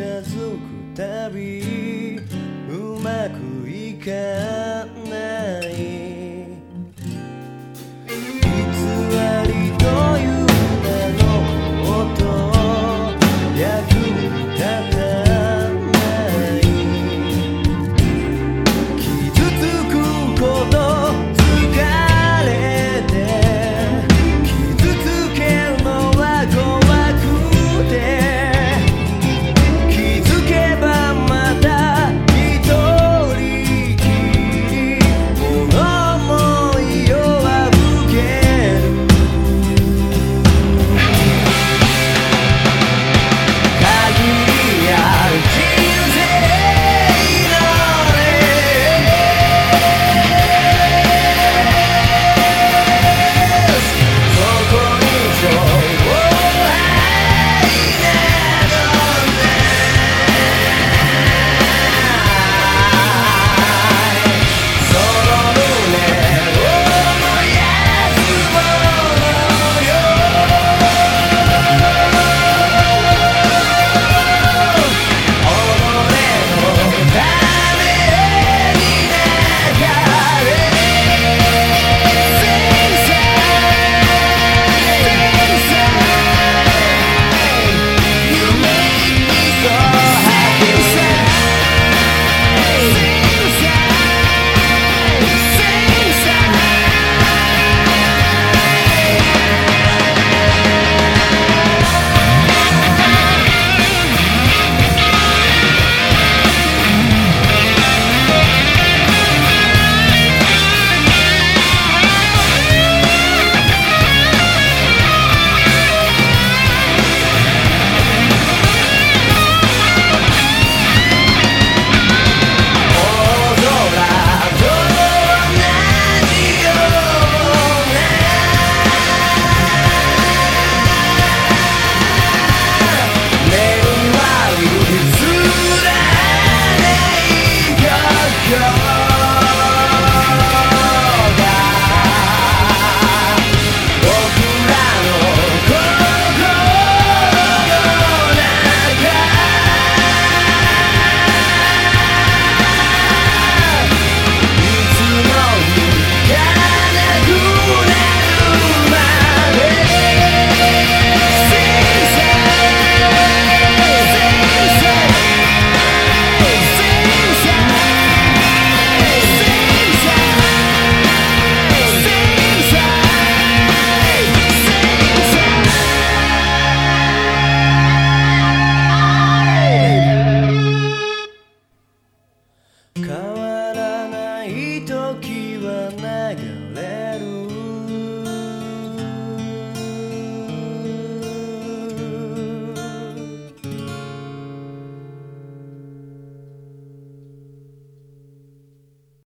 づくたびうまくいかない。